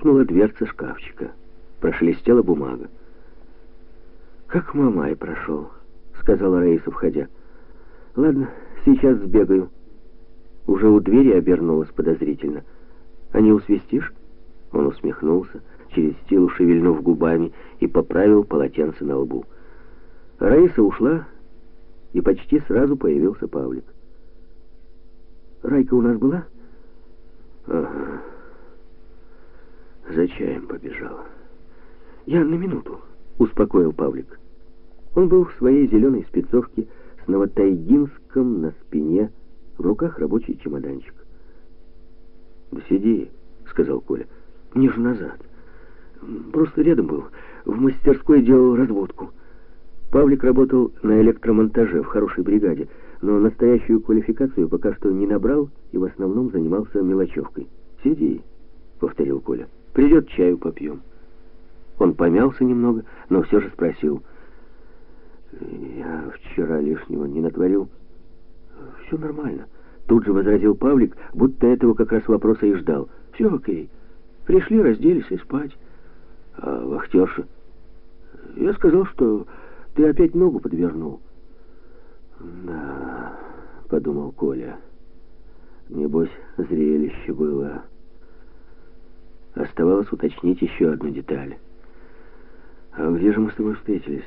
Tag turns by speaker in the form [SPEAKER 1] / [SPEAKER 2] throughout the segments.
[SPEAKER 1] Хлопнула дверца шкафчика. Прошелестела бумага. «Как Мамай прошел», — сказала Раиса, входя. «Ладно, сейчас сбегаю». Уже у двери обернулась подозрительно. «А не усвистишь?» Он усмехнулся, через силу шевельнув губами, и поправил полотенце на лбу. Раиса ушла, и почти сразу появился Павлик. «Райка у нас была?» «Ага. За чаем побежала». «Я на минуту», — успокоил Павлик. Он был в своей зеленой спецовке с новотайгинском на спине, в руках рабочий чемоданчик. «Да сиди», — сказал Коля. «Мне же назад. Просто рядом был. В мастерской делал разводку». Павлик работал на электромонтаже в хорошей бригаде, но настоящую квалификацию пока что не набрал и в основном занимался мелочевкой. «Сиди», — повторил Коля. «Придет, чаю попьем». Он помялся немного, но все же спросил. «Я вчера лишнего не натворил?» «Все нормально». Тут же возразил Павлик, будто этого как раз вопроса и ждал. «Все окей. Пришли, разделись и спать». «А вахтерша?» «Я сказал, что ты опять ногу подвернул». «Да», — подумал Коля. «Небось, зрелище было». Оставалось уточнить еще одну деталь. «А где же мы с тобой встретились?»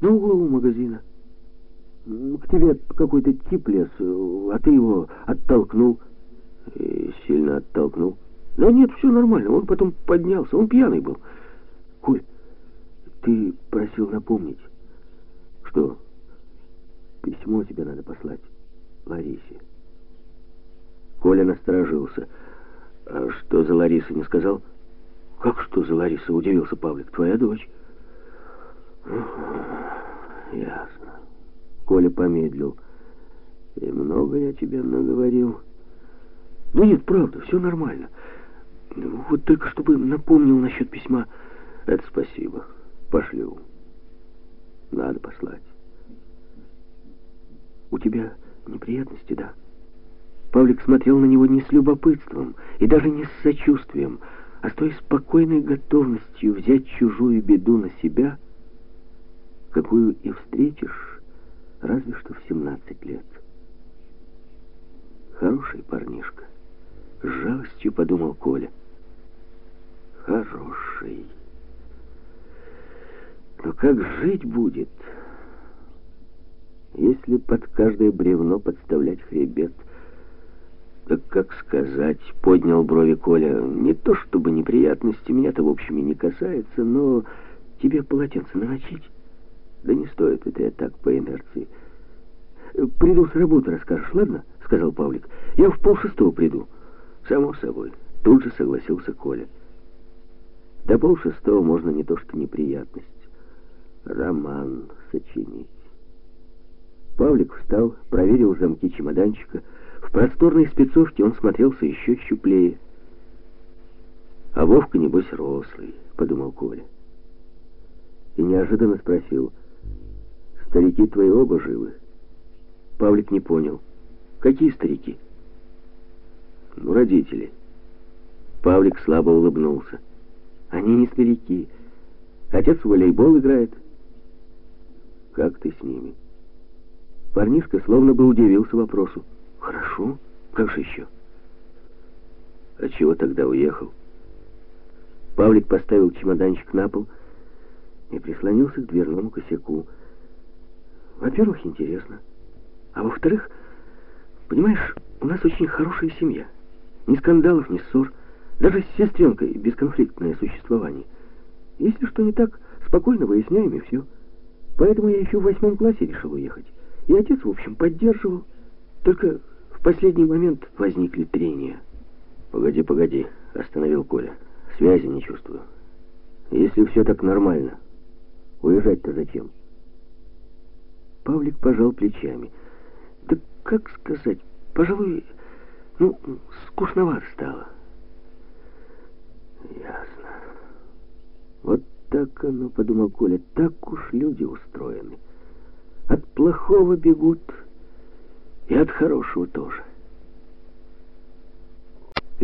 [SPEAKER 1] «На углу магазина». К тебе какой-то тип лез, а ты его оттолкнул. И сильно оттолкнул. Да нет, все нормально. Он потом поднялся. Он пьяный был. Коль, ты просил напомнить. Что? Письмо тебе надо послать Ларисе. Коля насторожился. А что за Лариса, не сказал? Как что за Лариса, удивился Павлик. Твоя дочь? Ясно. Коля помедлил. «И много я тебе наговорил?» «Ну нет, правда, все нормально. Вот только чтобы напомнил насчет письма. Это спасибо. Пошлю. Надо послать. У тебя неприятности, да?» Павлик смотрел на него не с любопытством и даже не с сочувствием, а с той спокойной готовностью взять чужую беду на себя, какую и встретишь разве что в 17 лет. Хороший парнишка. С жалостью подумал Коля. Хороший. Но как жить будет, если под каждое бревно подставлять хребет? Так как сказать, поднял брови Коля, не то чтобы неприятности, меня-то в общем и не касается, но тебе полотенце намочить? Да не стоит это я так по инерции. Приду с работы, расскажешь, ладно? Сказал Павлик. Я в полшестого приду. Само собой. Тут же согласился Коля. До полшестого можно не то что неприятность. Роман сочинить. Павлик встал, проверил замки чемоданчика. Просторной спецовке он смотрелся еще щуплее. «А Вовка, небось, рослый», — подумал Коля. И неожиданно спросил, «Старики твои оба живы?» Павлик не понял. «Какие старики?» «Ну, родители». Павлик слабо улыбнулся. «Они не старики. Отец в волейбол играет». «Как ты с ними?» Парнишка словно бы удивился вопросу. «Хорошо. Как же еще?» «А чего тогда уехал?» Павлик поставил чемоданчик на пол и прислонился к дверному косяку. «Во-первых, интересно». А во-вторых, понимаешь, у нас очень хорошая семья. Ни скандалов, ни ссор. Даже с сестренкой бесконфликтное существование. Если что не так, спокойно выясняем и все. Поэтому я еще в восьмом классе решил уехать. И отец, в общем, поддерживал. Только последний момент возникли трения. «Погоди, погоди», — остановил Коля. «Связи не чувствую. Если все так нормально, уезжать-то зачем?» Павлик пожал плечами — как сказать, пожалуй, ну, скучновато стало. Ясно. Вот так оно, подумал Коля, так уж люди устроены. От плохого бегут и от хорошего тоже.